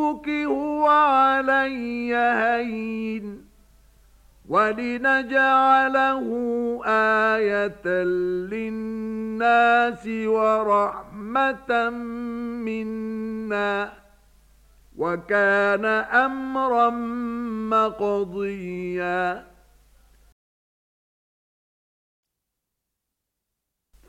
ربك هو علي هين ولنجعله آية للناس ورحمة منا وكان أمرا مقضيا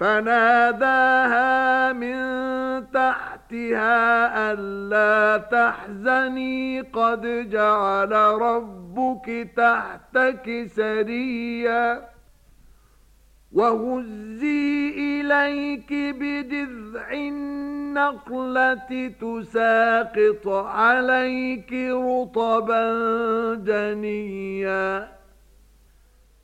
فناداها من تحتها ألا تحزني قد جعل ربك تحتك سريا وهزي إليك بدذع النقلة تساقط عليك رطبا جنيا